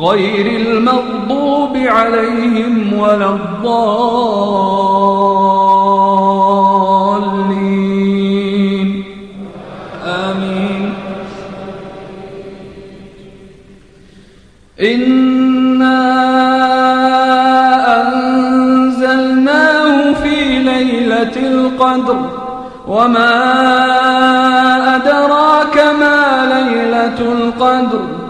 غير المغضوب عليهم ولا الضالين. آمين. إنا أنزلناه في ليلة القدر وما أدراك ما ليلة القدر.